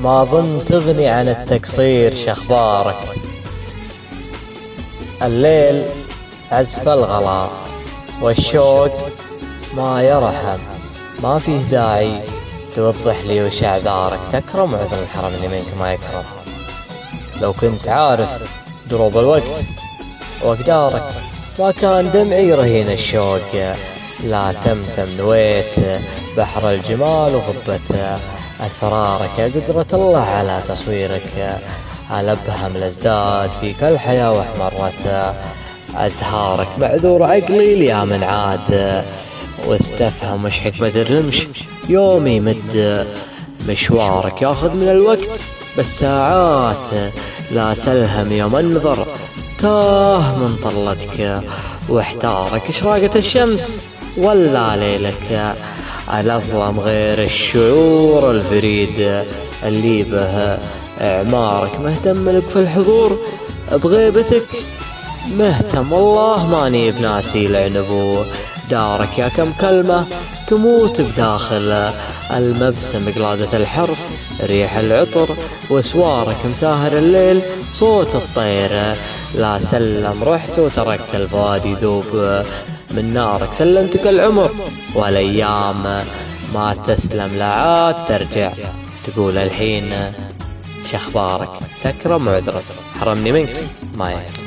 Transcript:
ما ظن تغني عن التقصير شخبارك الليل عزف الغلا والشوق ما يرحم ما فيه داعي توضح لي وش أعذارك. تكرم عذر الحرم اللي منك ما يكرم لو كنت عارف دروب الوقت وأقدارك ما كان دمعي رهين الشوق. لا تمتم نويت بحر الجمال وغبة أسرارك. يا قدرة الله على تصويرك ألبهم الأزداد. فيك الحياة واحمرت أزهارك. معذور عقلي ليا من عاد واستفهم وش حكمة الرمش يوم يمد مشوارك. ياخذ من الوقت بالساعات لا سلهم يوم النظر تاه من طلتك واحتارك. اشراقة الشمس؟ ولا ليلك الأظلم غير الشعور الفريد اللي به إعمارك. مهتم لك في الحضور بغيبتك؟ مهتم. والله ماني بناسي العنب دارك يا كم كلمة تموت بداخل المبسم قلادة الحرف ريح العطر وسوارك مساهر الليل صوت الطير. لا سلم رحت وتركت الفؤاد يذوب من نارك سلمتك العمر والأيام. ما تسلم لا عاد ترجع تقول الحين شخبارك تكرم عذرك. حرمني منك ما يكفي